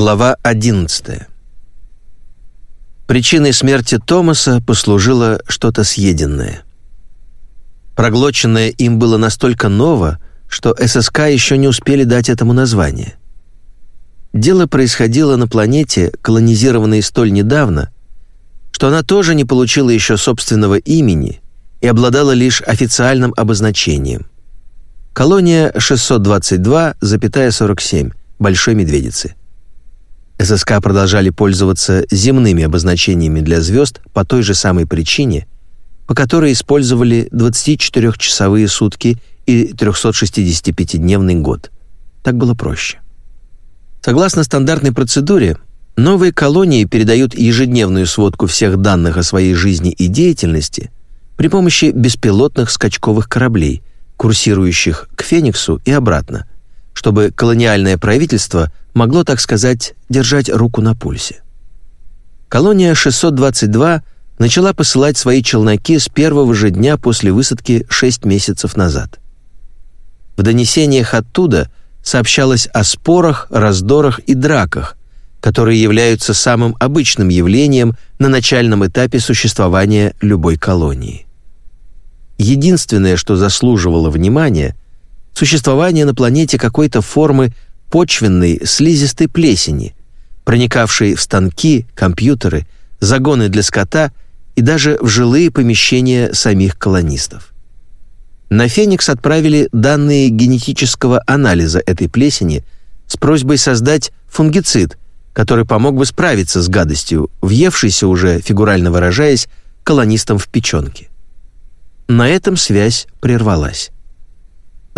Глава 11. Причиной смерти Томаса послужило что-то съеденное. Проглоченное им было настолько ново, что ССК еще не успели дать этому название. Дело происходило на планете, колонизированной столь недавно, что она тоже не получила еще собственного имени и обладала лишь официальным обозначением. Колония 622,47 Большой Медведицы. ССК продолжали пользоваться земными обозначениями для звезд по той же самой причине, по которой использовали 24-часовые сутки и 365-дневный год. Так было проще. Согласно стандартной процедуре, новые колонии передают ежедневную сводку всех данных о своей жизни и деятельности при помощи беспилотных скачковых кораблей, курсирующих к Фениксу и обратно, чтобы колониальное правительство могло, так сказать, держать руку на пульсе. Колония 622 начала посылать свои челноки с первого же дня после высадки 6 месяцев назад. В донесениях оттуда сообщалось о спорах, раздорах и драках, которые являются самым обычным явлением на начальном этапе существования любой колонии. Единственное, что заслуживало внимания – существование на планете какой-то формы почвенной слизистой плесени, проникавшей в станки, компьютеры, загоны для скота и даже в жилые помещения самих колонистов. На Феникс отправили данные генетического анализа этой плесени с просьбой создать фунгицид, который помог бы справиться с гадостью, въевшейся уже, фигурально выражаясь, колонистам в печенке. На этом связь прервалась.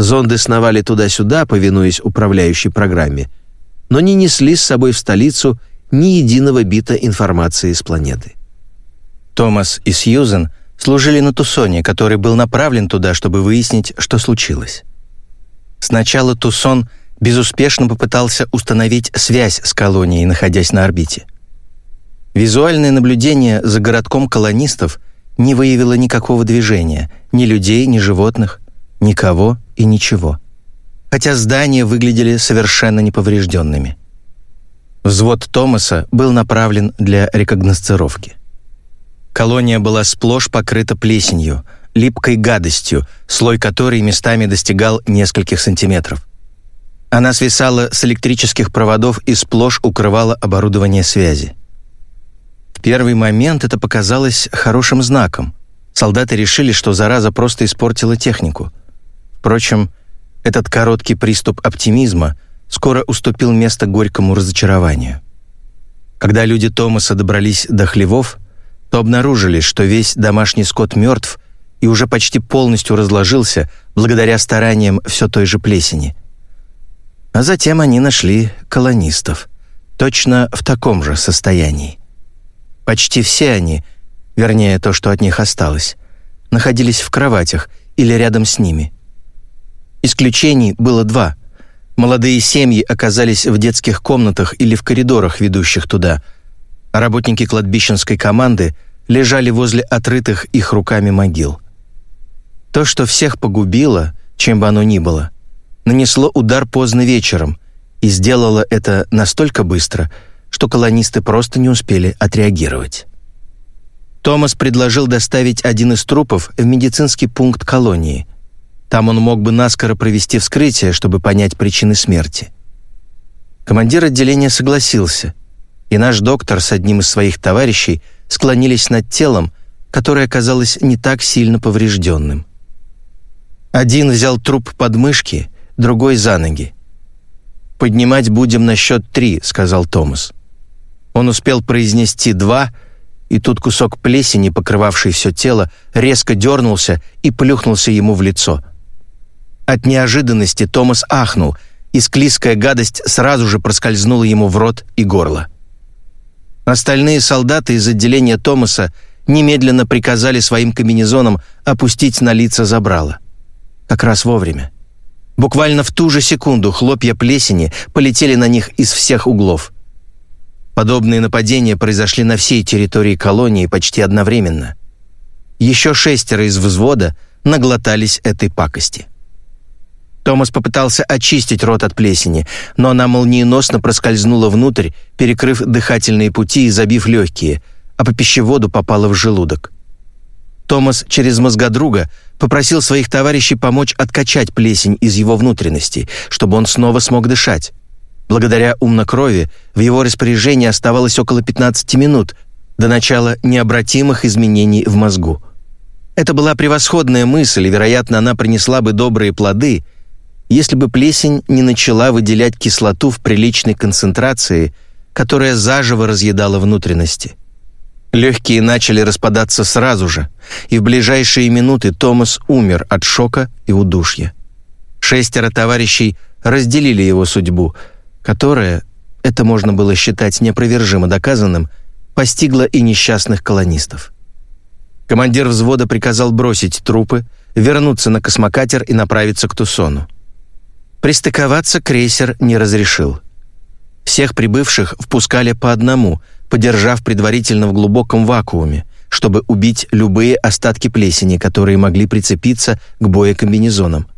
Зонды сновали туда-сюда, повинуясь управляющей программе, но не несли с собой в столицу ни единого бита информации с планеты. Томас и Сьюзен служили на Тусоне, который был направлен туда, чтобы выяснить, что случилось. Сначала Тусон безуспешно попытался установить связь с колонией, находясь на орбите. Визуальное наблюдение за городком колонистов не выявило никакого движения, ни людей, ни животных, никого и ничего. Хотя здания выглядели совершенно неповрежденными. Взвод Томаса был направлен для рекогносцировки. Колония была сплошь покрыта плесенью, липкой гадостью, слой которой местами достигал нескольких сантиметров. Она свисала с электрических проводов и сплошь укрывала оборудование связи. В первый момент это показалось хорошим знаком. Солдаты решили, что зараза просто испортила технику. Впрочем, этот короткий приступ оптимизма скоро уступил место горькому разочарованию. Когда люди Томаса добрались до хлевов, то обнаружили, что весь домашний скот мертв и уже почти полностью разложился благодаря стараниям все той же плесени. А затем они нашли колонистов, точно в таком же состоянии. Почти все они, вернее, то, что от них осталось, находились в кроватях или рядом с ними – Исключений было два. Молодые семьи оказались в детских комнатах или в коридорах, ведущих туда, работники кладбищенской команды лежали возле отрытых их руками могил. То, что всех погубило, чем бы оно ни было, нанесло удар поздно вечером и сделало это настолько быстро, что колонисты просто не успели отреагировать. Томас предложил доставить один из трупов в медицинский пункт колонии – там он мог бы наскоро провести вскрытие, чтобы понять причины смерти. Командир отделения согласился, и наш доктор с одним из своих товарищей склонились над телом, которое оказалось не так сильно поврежденным. Один взял труп под мышки, другой за ноги. «Поднимать будем на счет три», — сказал Томас. Он успел произнести «два», и тут кусок плесени, покрывавший все тело, резко дернулся и плюхнулся ему в лицо. От неожиданности Томас ахнул, и склизкая гадость сразу же проскользнула ему в рот и горло. Остальные солдаты из отделения Томаса немедленно приказали своим комбинезонам опустить на лица забрала. Как раз вовремя. Буквально в ту же секунду хлопья плесени полетели на них из всех углов. Подобные нападения произошли на всей территории колонии почти одновременно. Еще шестеро из взвода наглотались этой пакости. Томас попытался очистить рот от плесени, но она молниеносно проскользнула внутрь, перекрыв дыхательные пути и забив легкие, а по пищеводу попала в желудок. Томас через мозгодруга попросил своих товарищей помочь откачать плесень из его внутренностей, чтобы он снова смог дышать. Благодаря умнокрови в его распоряжении оставалось около 15 минут до начала необратимых изменений в мозгу. Это была превосходная мысль, и, вероятно, она принесла бы добрые плоды, если бы плесень не начала выделять кислоту в приличной концентрации, которая заживо разъедала внутренности. Легкие начали распадаться сразу же, и в ближайшие минуты Томас умер от шока и удушья. Шестеро товарищей разделили его судьбу, которая, это можно было считать непровержимо доказанным, постигла и несчастных колонистов. Командир взвода приказал бросить трупы, вернуться на космокатер и направиться к Тусону. Пристыковаться крейсер не разрешил. Всех прибывших впускали по одному, подержав предварительно в глубоком вакууме, чтобы убить любые остатки плесени, которые могли прицепиться к боекомбинезонам,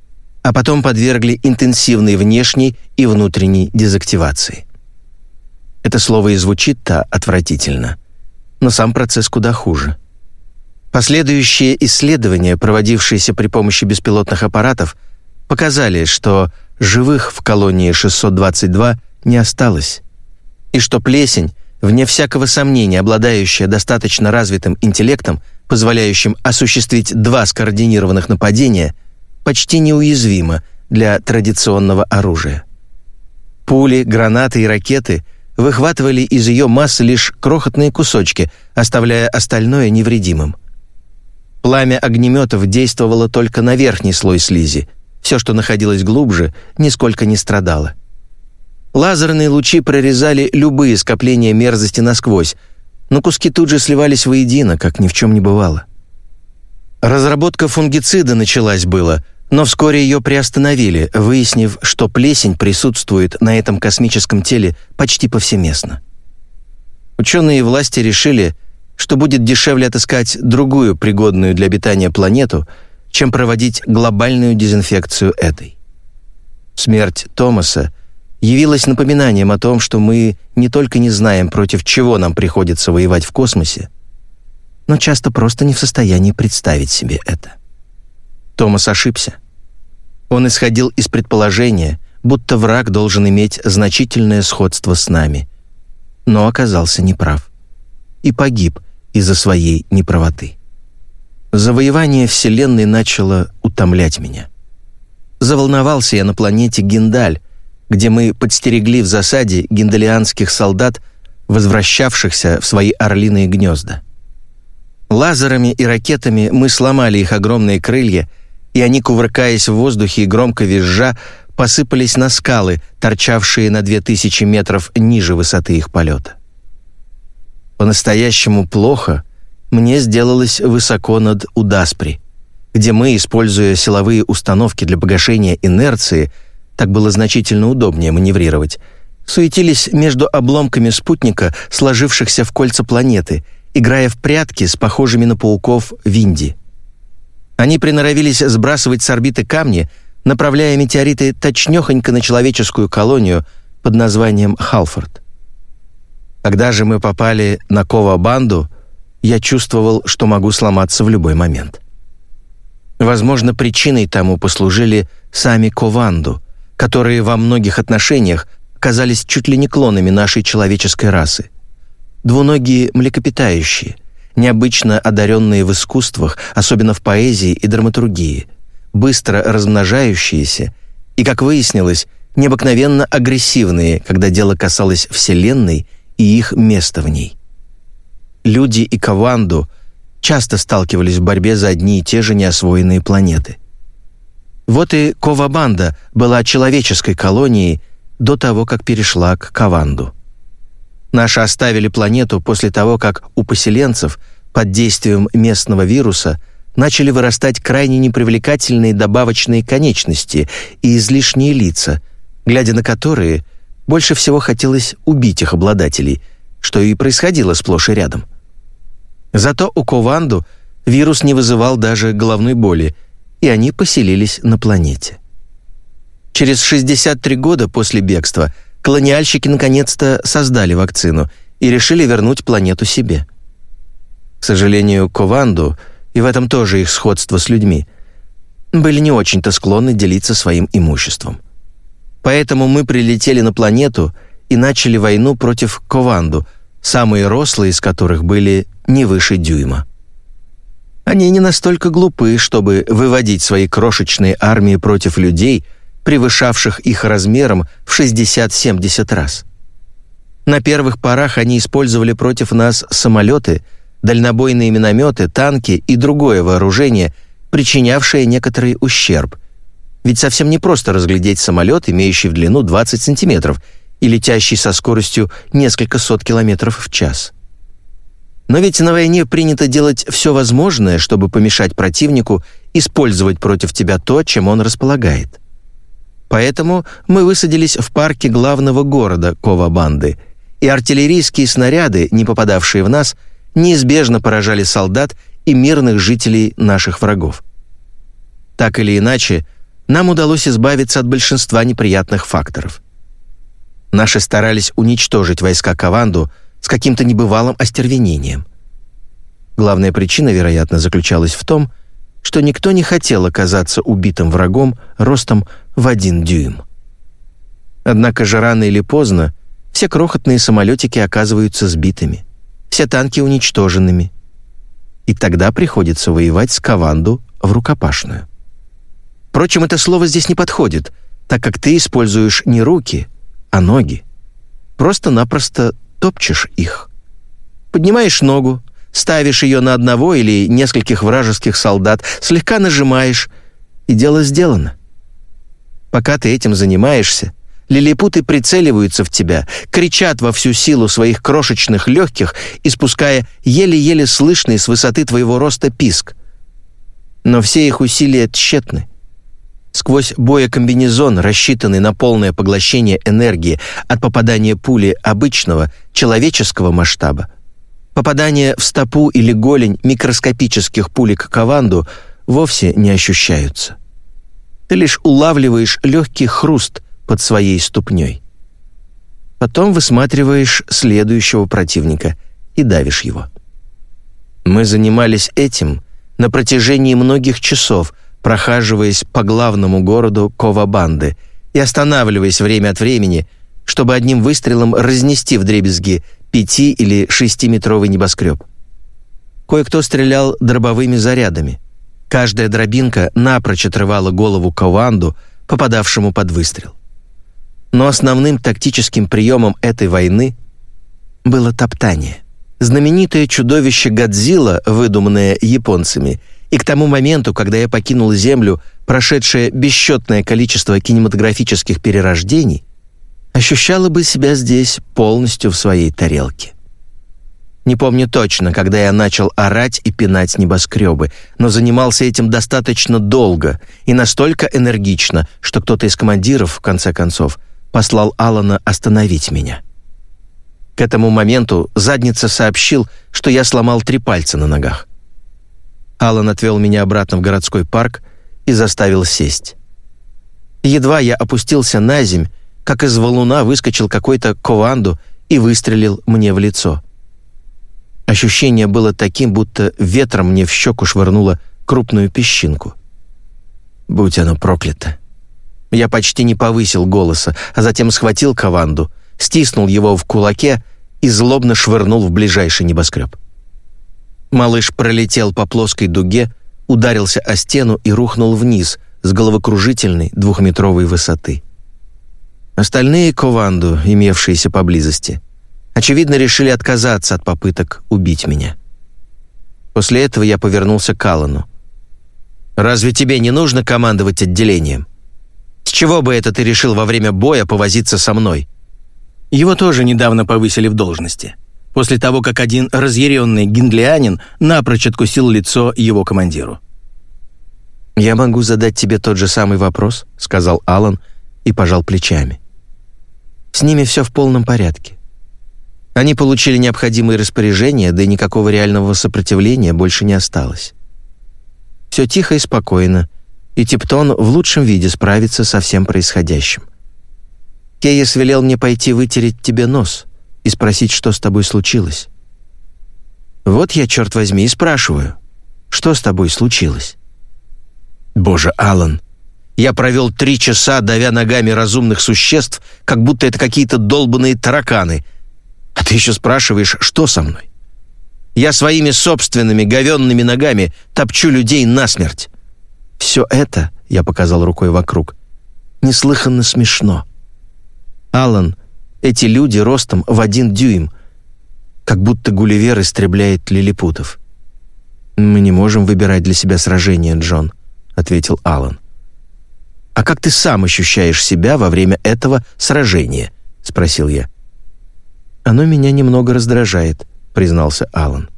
а потом подвергли интенсивной внешней и внутренней дезактивации. Это слово и звучит-то отвратительно, но сам процесс куда хуже. Последующие исследования, проводившиеся при помощи беспилотных аппаратов, показали, что живых в колонии 622 не осталось, и что плесень, вне всякого сомнения обладающая достаточно развитым интеллектом, позволяющим осуществить два скоординированных нападения, почти неуязвима для традиционного оружия. Пули, гранаты и ракеты выхватывали из ее массы лишь крохотные кусочки, оставляя остальное невредимым. Пламя огнеметов действовало только на верхний слой слизи – все, что находилось глубже, нисколько не страдало. Лазерные лучи прорезали любые скопления мерзости насквозь, но куски тут же сливались воедино, как ни в чем не бывало. Разработка фунгицида началась было, но вскоре ее приостановили, выяснив, что плесень присутствует на этом космическом теле почти повсеместно. Ученые и власти решили, что будет дешевле отыскать другую пригодную для обитания планету – чем проводить глобальную дезинфекцию этой. Смерть Томаса явилась напоминанием о том, что мы не только не знаем, против чего нам приходится воевать в космосе, но часто просто не в состоянии представить себе это. Томас ошибся. Он исходил из предположения, будто враг должен иметь значительное сходство с нами, но оказался неправ и погиб из-за своей неправоты. Завоевание Вселенной начало утомлять меня. Заволновался я на планете Гиндаль, где мы подстерегли в засаде гиндалианских солдат, возвращавшихся в свои орлиные гнезда. Лазерами и ракетами мы сломали их огромные крылья, и они, кувыркаясь в воздухе и громко визжа, посыпались на скалы, торчавшие на две тысячи метров ниже высоты их полета. По-настоящему плохо мне сделалось высоко над Удаспри, где мы, используя силовые установки для погашения инерции, так было значительно удобнее маневрировать, суетились между обломками спутника, сложившихся в кольца планеты, играя в прятки с похожими на пауков Винди. Они приноровились сбрасывать с орбиты камни, направляя метеориты точнёхонько на человеческую колонию под названием Халфорд. Когда же мы попали на Кова-банду — я чувствовал, что могу сломаться в любой момент. Возможно, причиной тому послужили сами Кованду, которые во многих отношениях казались чуть ли не клонами нашей человеческой расы. Двуногие млекопитающие, необычно одаренные в искусствах, особенно в поэзии и драматургии, быстро размножающиеся и, как выяснилось, необыкновенно агрессивные, когда дело касалось Вселенной и их места в ней люди и Каванду часто сталкивались в борьбе за одни и те же неосвоенные планеты. Вот и Ковабанда была человеческой колонией до того, как перешла к Каванду. Наши оставили планету после того, как у поселенцев под действием местного вируса начали вырастать крайне непривлекательные добавочные конечности и излишние лица, глядя на которые больше всего хотелось убить их обладателей, что и происходило сплошь и рядом. Зато у Кованду вирус не вызывал даже головной боли, и они поселились на планете. Через 63 года после бегства колониальщики наконец-то создали вакцину и решили вернуть планету себе. К сожалению, Кованду, и в этом тоже их сходство с людьми, были не очень-то склонны делиться своим имуществом. Поэтому мы прилетели на планету и начали войну против Кованду, самые рослые из которых были не выше дюйма. Они не настолько глупы, чтобы выводить свои крошечные армии против людей, превышавших их размером в 60-70 раз. На первых порах они использовали против нас самолеты, дальнобойные минометы, танки и другое вооружение, причинявшее некоторый ущерб. Ведь совсем не просто разглядеть самолет, имеющий в длину 20 сантиметров и летящий со скоростью несколько сот километров в час. Но ведь на войне принято делать все возможное, чтобы помешать противнику использовать против тебя то, чем он располагает. Поэтому мы высадились в парке главного города Кова-банды, и артиллерийские снаряды, не попадавшие в нас, неизбежно поражали солдат и мирных жителей наших врагов. Так или иначе, нам удалось избавиться от большинства неприятных факторов. Наши старались уничтожить войска Каванду – с каким-то небывалым остервенением. Главная причина, вероятно, заключалась в том, что никто не хотел оказаться убитым врагом ростом в один дюйм. Однако же рано или поздно все крохотные самолетики оказываются сбитыми, все танки уничтоженными. И тогда приходится воевать с Каванду в рукопашную. Впрочем, это слово здесь не подходит, так как ты используешь не руки, а ноги. Просто-напросто топчешь их. Поднимаешь ногу, ставишь ее на одного или нескольких вражеских солдат, слегка нажимаешь, и дело сделано. Пока ты этим занимаешься, лилипуты прицеливаются в тебя, кричат во всю силу своих крошечных легких, испуская еле-еле слышный с высоты твоего роста писк. Но все их усилия тщетны. Сквозь боекомбинезон, рассчитанный на полное поглощение энергии от попадания пули обычного, человеческого масштаба, попадание в стопу или голень микроскопических пулек каванду вовсе не ощущаются. Ты лишь улавливаешь легкий хруст под своей ступней. Потом высматриваешь следующего противника и давишь его. Мы занимались этим на протяжении многих часов, прохаживаясь по главному городу Ковабанды и останавливаясь время от времени, чтобы одним выстрелом разнести в дребезги пяти- или шестиметровый небоскреб. Кое-кто стрелял дробовыми зарядами. Каждая дробинка напрочь отрывала голову Кованду, попадавшему под выстрел. Но основным тактическим приемом этой войны было топтание. Знаменитое чудовище Годзилла, выдуманное японцами – и к тому моменту, когда я покинул Землю, прошедшее бесчетное количество кинематографических перерождений, ощущала бы себя здесь полностью в своей тарелке. Не помню точно, когда я начал орать и пинать небоскребы, но занимался этим достаточно долго и настолько энергично, что кто-то из командиров, в конце концов, послал Алана остановить меня. К этому моменту задница сообщил, что я сломал три пальца на ногах. Алан отвел меня обратно в городской парк и заставил сесть. Едва я опустился на земь, как из валуна выскочил какой-то кованду и выстрелил мне в лицо. Ощущение было таким, будто ветром мне в щеку швырнуло крупную песчинку. Будь оно проклято. Я почти не повысил голоса, а затем схватил кованду, стиснул его в кулаке и злобно швырнул в ближайший небоскреб. Малыш пролетел по плоской дуге, ударился о стену и рухнул вниз с головокружительной двухметровой высоты. Остальные кованду, имевшиеся поблизости, очевидно, решили отказаться от попыток убить меня. После этого я повернулся к Аллану. «Разве тебе не нужно командовать отделением? С чего бы это ты решил во время боя повозиться со мной?» Его тоже недавно повысили в должности после того, как один разъяренный гиндлианин напрочь откусил лицо его командиру. «Я могу задать тебе тот же самый вопрос», — сказал Алан и пожал плечами. «С ними все в полном порядке. Они получили необходимые распоряжения, да и никакого реального сопротивления больше не осталось. Все тихо и спокойно, и Типтон в лучшем виде справится со всем происходящим. Кейс велел мне пойти вытереть тебе нос и спросить, что с тобой случилось. Вот я, черт возьми, и спрашиваю, что с тобой случилось? Боже, Алан, я провел три часа, давя ногами разумных существ, как будто это какие-то долбанные тараканы. А ты еще спрашиваешь, что со мной? Я своими собственными говенными ногами топчу людей насмерть. Все это, я показал рукой вокруг, неслыханно смешно. Алан, эти люди ростом в один дюйм, как будто Гулливер истребляет лилипутов. «Мы не можем выбирать для себя сражение, Джон», — ответил Алан. «А как ты сам ощущаешь себя во время этого сражения?» — спросил я. «Оно меня немного раздражает», — признался Алан.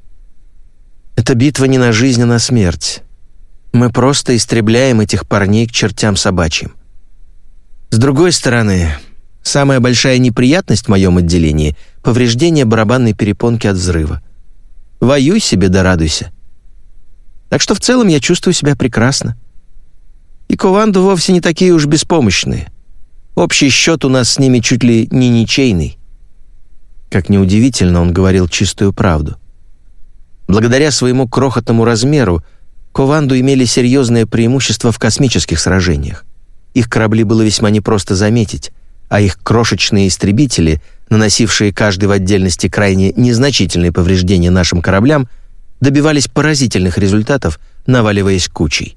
«Это битва не на жизнь, а на смерть. Мы просто истребляем этих парней к чертям собачьим. С другой стороны, самая большая неприятность в моем отделении — повреждение барабанной перепонки от взрыва. Воюй себе да радуйся. Так что в целом я чувствую себя прекрасно. И Кованду вовсе не такие уж беспомощные. Общий счет у нас с ними чуть ли не ничейный. Как неудивительно, он говорил чистую правду. Благодаря своему крохотному размеру Кованду имели серьезное преимущество в космических сражениях. Их корабли было весьма непросто заметить, а их крошечные истребители, наносившие каждый в отдельности крайне незначительные повреждения нашим кораблям, добивались поразительных результатов, наваливаясь кучей.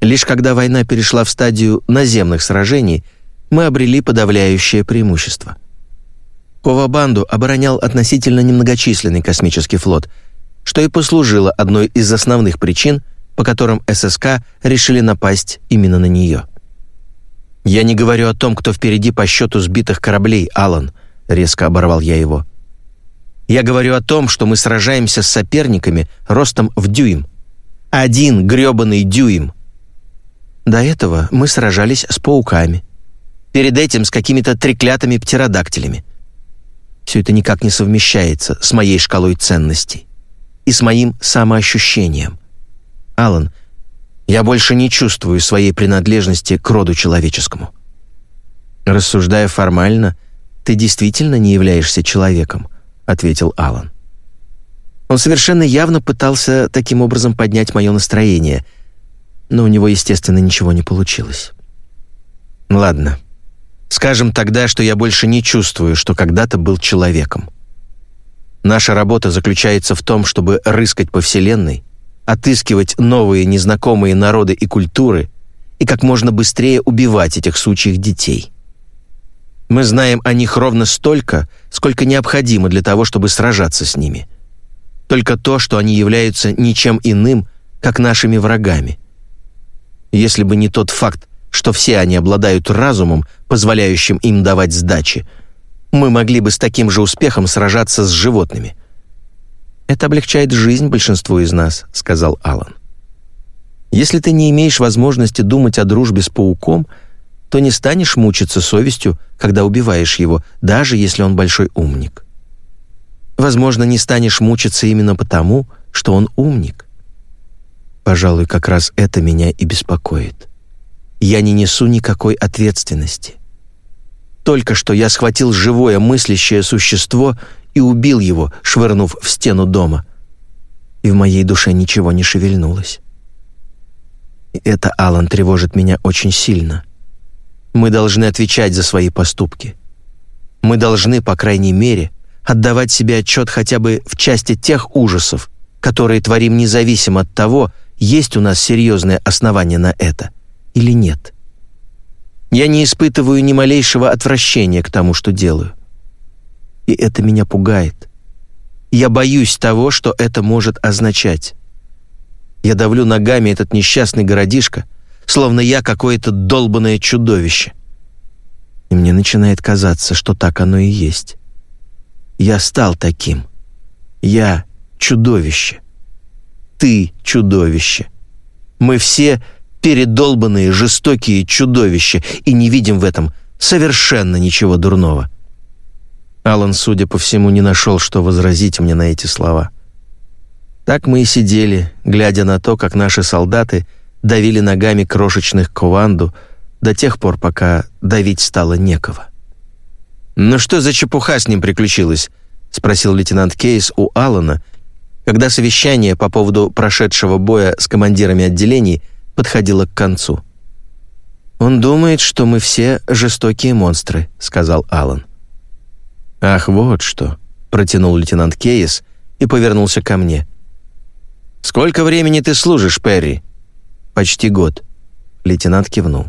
Лишь когда война перешла в стадию наземных сражений, мы обрели подавляющее преимущество. Ковабанду оборонял относительно немногочисленный космический флот – что и послужило одной из основных причин, по которым ССК решили напасть именно на нее. «Я не говорю о том, кто впереди по счету сбитых кораблей, Алан», — резко оборвал я его. «Я говорю о том, что мы сражаемся с соперниками ростом в дюйм. Один грёбаный дюйм. До этого мы сражались с пауками. Перед этим с какими-то треклятыми птеродактилями. Все это никак не совмещается с моей шкалой ценностей и с моим самоощущением. Алан, я больше не чувствую своей принадлежности к роду человеческому. Рассуждая формально, ты действительно не являешься человеком, ответил Алан. Он совершенно явно пытался таким образом поднять мое настроение, но у него, естественно, ничего не получилось. Ладно. Скажем тогда, что я больше не чувствую, что когда-то был человеком. Наша работа заключается в том, чтобы рыскать по Вселенной, отыскивать новые незнакомые народы и культуры и как можно быстрее убивать этих сучьих детей. Мы знаем о них ровно столько, сколько необходимо для того, чтобы сражаться с ними. Только то, что они являются ничем иным, как нашими врагами. Если бы не тот факт, что все они обладают разумом, позволяющим им давать сдачи, мы могли бы с таким же успехом сражаться с животными. Это облегчает жизнь большинству из нас, сказал Алан. Если ты не имеешь возможности думать о дружбе с пауком, то не станешь мучиться совестью, когда убиваешь его, даже если он большой умник. Возможно, не станешь мучиться именно потому, что он умник. Пожалуй, как раз это меня и беспокоит. Я не несу никакой ответственности. Только что я схватил живое мыслящее существо и убил его, швырнув в стену дома. И в моей душе ничего не шевельнулось. И это, Алан, тревожит меня очень сильно. Мы должны отвечать за свои поступки. Мы должны, по крайней мере, отдавать себе отчет хотя бы в части тех ужасов, которые творим независимо от того, есть у нас серьезное основание на это или нет. Я не испытываю ни малейшего отвращения к тому, что делаю. И это меня пугает. Я боюсь того, что это может означать. Я давлю ногами этот несчастный городишко, словно я какое-то долбанное чудовище. И мне начинает казаться, что так оно и есть. Я стал таким. Я чудовище. Ты чудовище. Мы все передолбанные, жестокие чудовища, и не видим в этом совершенно ничего дурного». Алан, судя по всему, не нашел, что возразить мне на эти слова. Так мы и сидели, глядя на то, как наши солдаты давили ногами крошечных куванду до тех пор, пока давить стало некого. «Ну что за чепуха с ним приключилась?» — спросил лейтенант Кейс у Аллана, когда совещание по поводу прошедшего боя с командирами отделений подходило к концу. «Он думает, что мы все жестокие монстры», — сказал Аллан. «Ах, вот что», — протянул лейтенант Кейс и повернулся ко мне. «Сколько времени ты служишь, Перри?» «Почти год», — лейтенант кивнул.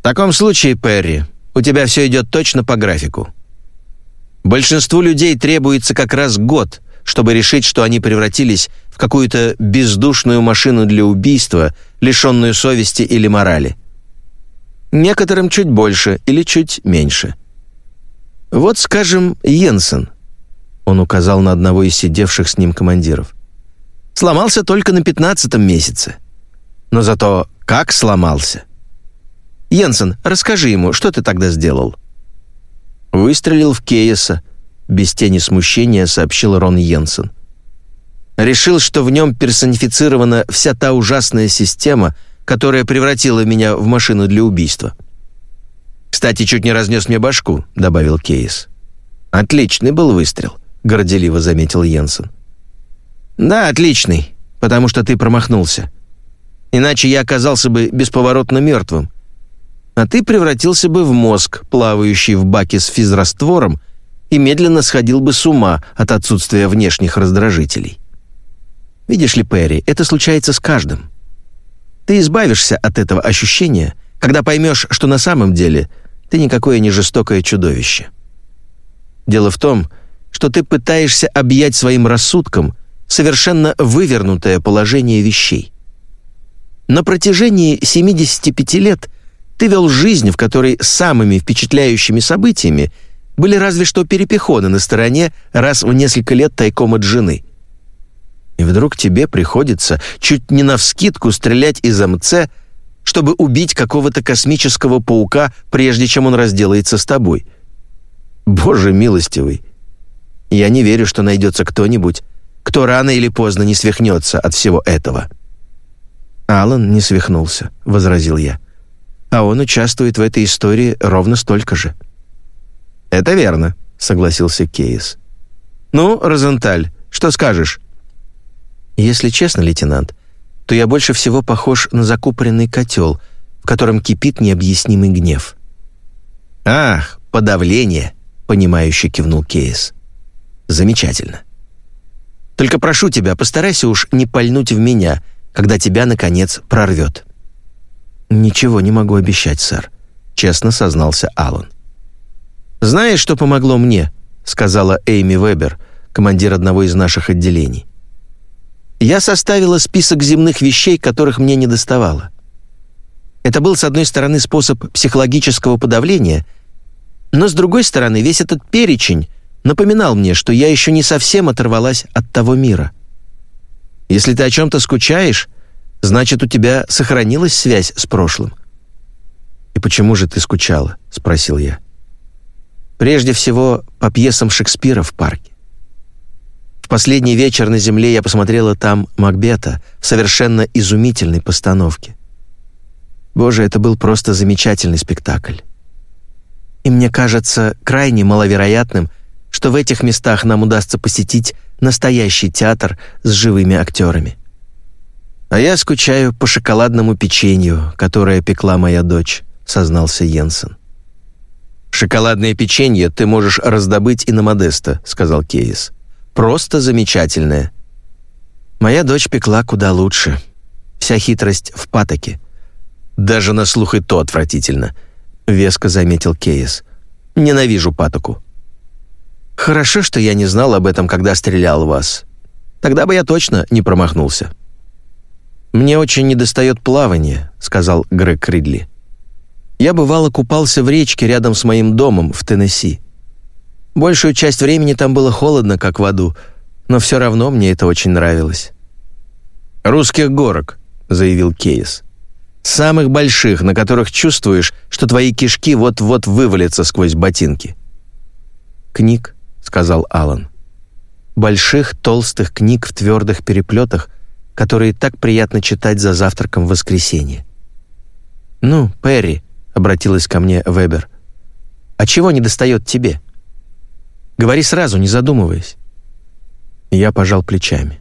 «В таком случае, Перри, у тебя все идет точно по графику. Большинству людей требуется как раз год, чтобы решить, что они превратились в какую-то бездушную машину для убийства, лишенную совести или морали. Некоторым чуть больше или чуть меньше. Вот, скажем, Йенсен. Он указал на одного из сидевших с ним командиров. Сломался только на пятнадцатом месяце. Но зато как сломался. Йенсен, расскажи ему, что ты тогда сделал?» «Выстрелил в Кейеса», — без тени смущения сообщил Рон Йенсен. «Решил, что в нем персонифицирована вся та ужасная система, которая превратила меня в машину для убийства». «Кстати, чуть не разнес мне башку», — добавил Кейс. «Отличный был выстрел», — горделиво заметил Йенсен. «Да, отличный, потому что ты промахнулся. Иначе я оказался бы бесповоротно мертвым, а ты превратился бы в мозг, плавающий в баке с физраствором, и медленно сходил бы с ума от отсутствия внешних раздражителей. Видишь ли, Перри, это случается с каждым. Ты избавишься от этого ощущения, когда поймешь, что на самом деле ты никакое не жестокое чудовище. Дело в том, что ты пытаешься объять своим рассудком совершенно вывернутое положение вещей. На протяжении 75 лет ты вел жизнь, в которой самыми впечатляющими событиями были разве что перепихоны на стороне раз в несколько лет тайком от жены. И вдруг тебе приходится чуть не навскидку стрелять из МЦ, чтобы убить какого-то космического паука, прежде чем он разделается с тобой. Боже милостивый! Я не верю, что найдется кто-нибудь, кто рано или поздно не свихнется от всего этого». «Алан не свихнулся», — возразил я а он участвует в этой истории ровно столько же». «Это верно», — согласился Кейс. «Ну, Розенталь, что скажешь?» «Если честно, лейтенант, то я больше всего похож на закупоренный котел, в котором кипит необъяснимый гнев». «Ах, подавление», — понимающе кивнул Кейс. «Замечательно. Только прошу тебя, постарайся уж не пальнуть в меня, когда тебя, наконец, прорвет». «Ничего не могу обещать, сэр», — честно сознался Аллан. «Знаешь, что помогло мне?» — сказала Эйми Вебер, командир одного из наших отделений. «Я составила список земных вещей, которых мне не доставало. Это был, с одной стороны, способ психологического подавления, но, с другой стороны, весь этот перечень напоминал мне, что я еще не совсем оторвалась от того мира. Если ты о чем-то скучаешь, Значит, у тебя сохранилась связь с прошлым. И почему же ты скучала? спросил я. Прежде всего, по пьесам Шекспира в парке. Последний вечер на земле я посмотрела там Макбета в совершенно изумительной постановке. Боже, это был просто замечательный спектакль. И мне кажется крайне маловероятным, что в этих местах нам удастся посетить настоящий театр с живыми актерами. «А я скучаю по шоколадному печенью, которое пекла моя дочь», — сознался Йенсен. «Шоколадное печенье ты можешь раздобыть и на Модеста», — сказал Кейс. «Просто замечательное». «Моя дочь пекла куда лучше. Вся хитрость в патоке». «Даже на слух и то отвратительно», — веско заметил Кейс. «Ненавижу патоку». «Хорошо, что я не знал об этом, когда стрелял в вас. Тогда бы я точно не промахнулся». «Мне очень недостает плавания», — сказал Грег Ридли. «Я бывало купался в речке рядом с моим домом в Теннесси. Большую часть времени там было холодно, как в аду, но все равно мне это очень нравилось». «Русских горок», — заявил Кейс. «Самых больших, на которых чувствуешь, что твои кишки вот-вот вывалятся сквозь ботинки». «Книг», — сказал Алан. «Больших толстых книг в твердых переплетах, которые так приятно читать за завтраком в воскресенье. «Ну, Перри», — обратилась ко мне Вебер, — «а чего не достает тебе? Говори сразу, не задумываясь». Я пожал плечами.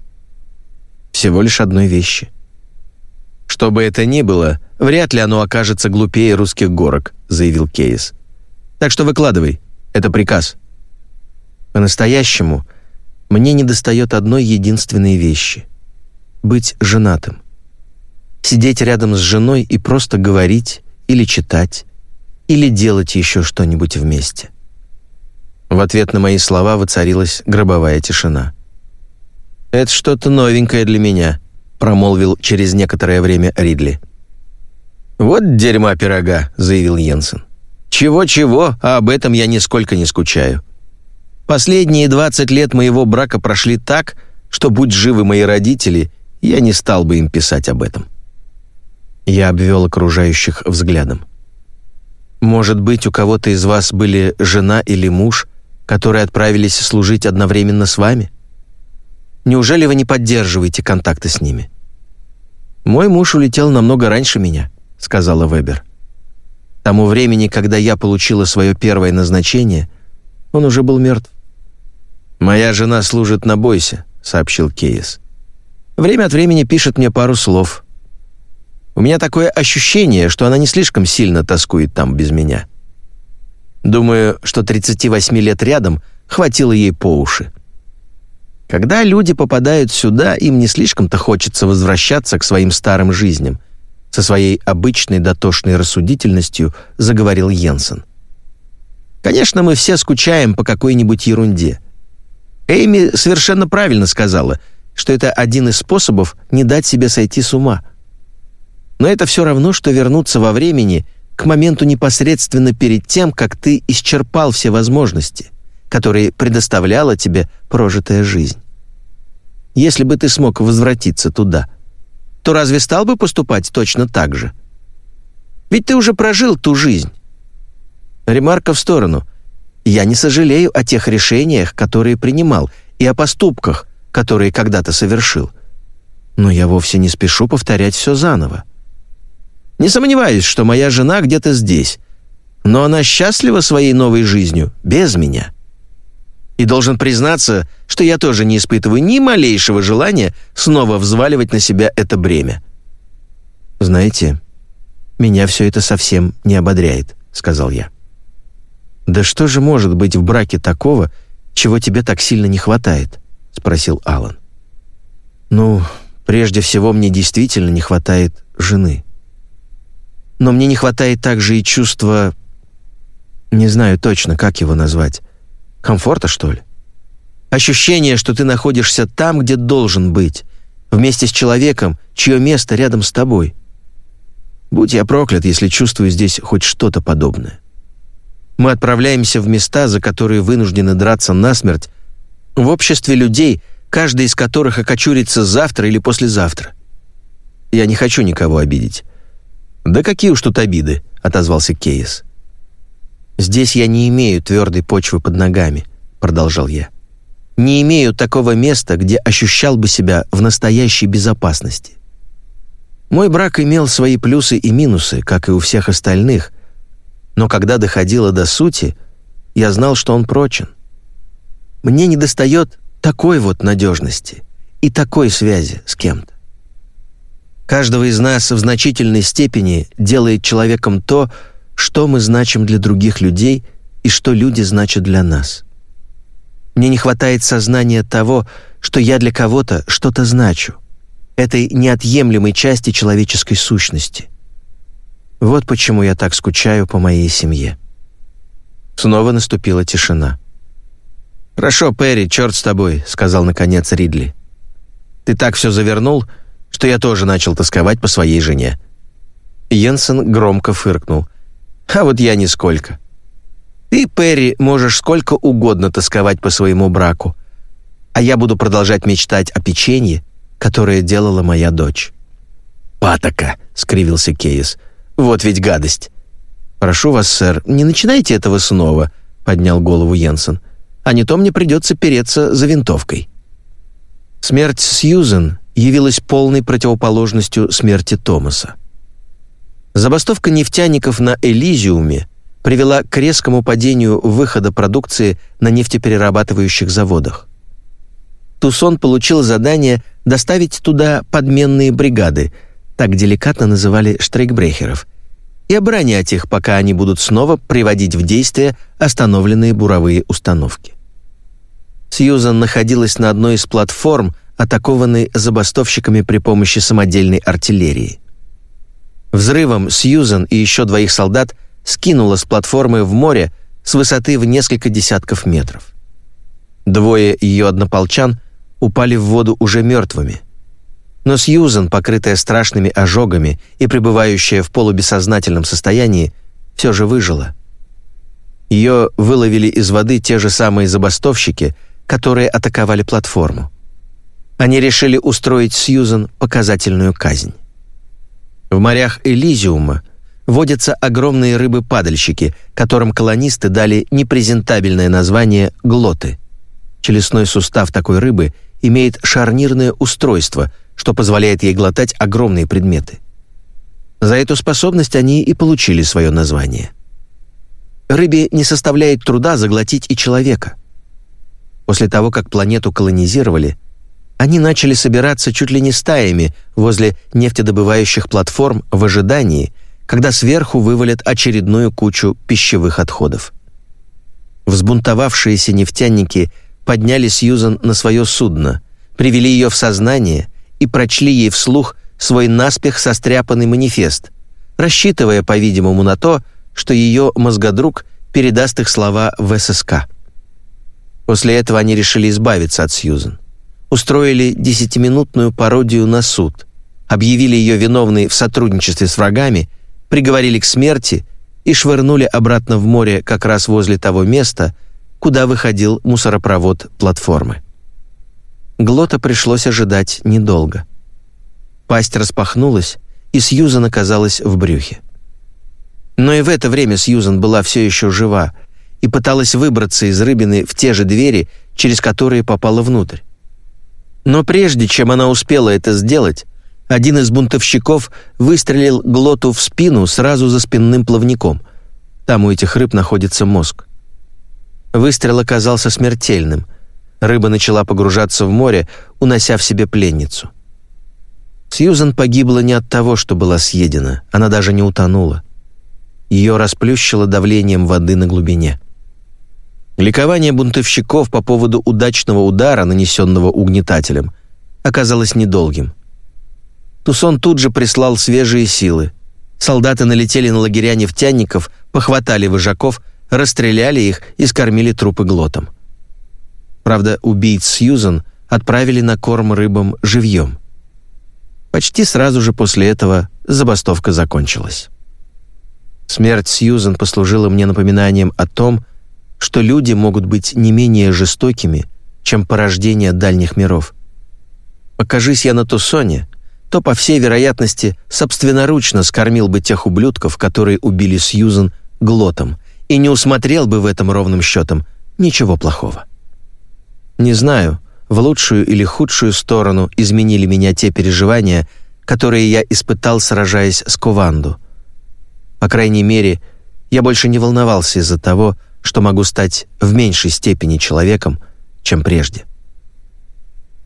«Всего лишь одной вещи». «Что бы это ни было, вряд ли оно окажется глупее русских горок», — заявил Кейс. «Так что выкладывай, это приказ». По-настоящему мне недостает одной единственной вещи — быть женатым. Сидеть рядом с женой и просто говорить или читать, или делать еще что-нибудь вместе. В ответ на мои слова воцарилась гробовая тишина. «Это что-то новенькое для меня», — промолвил через некоторое время Ридли. «Вот дерьма пирога», — заявил Йенсен. «Чего-чего, а об этом я нисколько не скучаю. Последние 20 лет моего брака прошли так, что, будь живы мои родители, я не стал бы им писать об этом». Я обвел окружающих взглядом. «Может быть, у кого-то из вас были жена или муж, которые отправились служить одновременно с вами? Неужели вы не поддерживаете контакты с ними?» «Мой муж улетел намного раньше меня», — сказала Вебер. «Тому времени, когда я получила свое первое назначение, он уже был мертв». «Моя жена служит на бойсе», — сообщил Кейс. «Время от времени пишет мне пару слов. У меня такое ощущение, что она не слишком сильно тоскует там без меня. Думаю, что 38 лет рядом хватило ей по уши. Когда люди попадают сюда, им не слишком-то хочется возвращаться к своим старым жизням. Со своей обычной дотошной рассудительностью заговорил Йенсен. Конечно, мы все скучаем по какой-нибудь ерунде. Эйми совершенно правильно сказала, что это один из способов не дать себе сойти с ума — но это все равно, что вернуться во времени к моменту непосредственно перед тем, как ты исчерпал все возможности, которые предоставляла тебе прожитая жизнь. Если бы ты смог возвратиться туда, то разве стал бы поступать точно так же? Ведь ты уже прожил ту жизнь. Ремарка в сторону. Я не сожалею о тех решениях, которые принимал, и о поступках, которые когда-то совершил. Но я вовсе не спешу повторять все заново. Не сомневаюсь, что моя жена где-то здесь, но она счастлива своей новой жизнью без меня. И должен признаться, что я тоже не испытываю ни малейшего желания снова взваливать на себя это бремя. «Знаете, меня все это совсем не ободряет», — сказал я. «Да что же может быть в браке такого, чего тебе так сильно не хватает?» — спросил Алан. «Ну, прежде всего, мне действительно не хватает жены но мне не хватает также и чувства... Не знаю точно, как его назвать. Комфорта, что ли? Ощущение, что ты находишься там, где должен быть, вместе с человеком, чье место рядом с тобой. Будь я проклят, если чувствую здесь хоть что-то подобное. Мы отправляемся в места, за которые вынуждены драться насмерть, в обществе людей, каждый из которых окочурится завтра или послезавтра. Я не хочу никого обидеть. «Да какие уж тут обиды», — отозвался Кейс. «Здесь я не имею твердой почвы под ногами», — продолжал я. «Не имею такого места, где ощущал бы себя в настоящей безопасности. Мой брак имел свои плюсы и минусы, как и у всех остальных, но когда доходило до сути, я знал, что он прочен. Мне недостает такой вот надежности и такой связи с кем-то. Каждого из нас в значительной степени делает человеком то, что мы значим для других людей и что люди значат для нас. Мне не хватает сознания того, что я для кого-то что-то значу, этой неотъемлемой части человеческой сущности. Вот почему я так скучаю по моей семье. Снова наступила тишина. «Хорошо, Перри, черт с тобой», — сказал наконец Ридли. «Ты так все завернул, что я тоже начал тосковать по своей жене». Йенсен громко фыркнул. «А вот я нисколько. Ты, Перри, можешь сколько угодно тосковать по своему браку, а я буду продолжать мечтать о печенье, которое делала моя дочь». «Патока!» — скривился Кейс. «Вот ведь гадость!» «Прошу вас, сэр, не начинайте этого снова», — поднял голову Йенсен. «А не то мне придется переться за винтовкой». Смерть Сьюзен явилась полной противоположностью смерти Томаса. Забастовка нефтяников на Элизиуме привела к резкому падению выхода продукции на нефтеперерабатывающих заводах. Тусон получил задание доставить туда подменные бригады, так деликатно называли штрейкбрехеров, и оборонять их, пока они будут снова приводить в действие остановленные буровые установки. Сьюзан находилась на одной из платформ, атакованной забастовщиками при помощи самодельной артиллерии. Взрывом Сьюзан и еще двоих солдат скинула с платформы в море с высоты в несколько десятков метров. Двое ее однополчан упали в воду уже мертвыми. Но Сьюзан, покрытая страшными ожогами и пребывающая в полубессознательном состоянии, все же выжила. Ее выловили из воды те же самые забастовщики, которые атаковали платформу. Они решили устроить Сьюзан показательную казнь. В морях Элизиума водятся огромные рыбы-падальщики, которым колонисты дали непрезентабельное название глоты. Челюстной сустав такой рыбы имеет шарнирное устройство, что позволяет ей глотать огромные предметы. За эту способность они и получили свое название. Рыбе не составляет труда заглотить и человека. После того, как планету колонизировали, они начали собираться чуть ли не стаями возле нефтедобывающих платформ в ожидании, когда сверху вывалят очередную кучу пищевых отходов. Взбунтовавшиеся нефтяники подняли Сьюзан на свое судно, привели ее в сознание и прочли ей вслух свой наспех состряпанный манифест, рассчитывая, по-видимому, на то, что ее мозгодруг передаст их слова в ССК. После этого они решили избавиться от Сьюзан. Устроили десятиминутную пародию на суд, объявили ее виновной в сотрудничестве с врагами, приговорили к смерти и швырнули обратно в море как раз возле того места, куда выходил мусоропровод платформы. Глота пришлось ожидать недолго. Пасть распахнулась, и Сьюзан оказалась в брюхе. Но и в это время Сьюзан была все еще жива и пыталась выбраться из рыбины в те же двери, через которые попала внутрь. Но прежде чем она успела это сделать, один из бунтовщиков выстрелил глоту в спину сразу за спинным плавником. Там у этих рыб находится мозг. Выстрел оказался смертельным. Рыба начала погружаться в море, унося в себе пленницу. Сьюзан погибла не от того, что была съедена, она даже не утонула. Ее расплющило давлением воды на глубине. Ликование бунтовщиков по поводу удачного удара, нанесенного угнетателем, оказалось недолгим. Тусон тут же прислал свежие силы. Солдаты налетели на лагеря нефтяников, похватали выжаков, расстреляли их и скормили трупы глотом. Правда, убийц Сьюзан отправили на корм рыбам живьем. Почти сразу же после этого забастовка закончилась. Смерть Сьюзан послужила мне напоминанием о том, что люди могут быть не менее жестокими, чем порождение дальних миров. Покажись я на Тусоне, то, по всей вероятности, собственноручно скормил бы тех ублюдков, которые убили Сьюзан, глотом, и не усмотрел бы в этом ровным счетом ничего плохого. Не знаю, в лучшую или худшую сторону изменили меня те переживания, которые я испытал, сражаясь с Куванду. По крайней мере, я больше не волновался из-за того, что могу стать в меньшей степени человеком, чем прежде.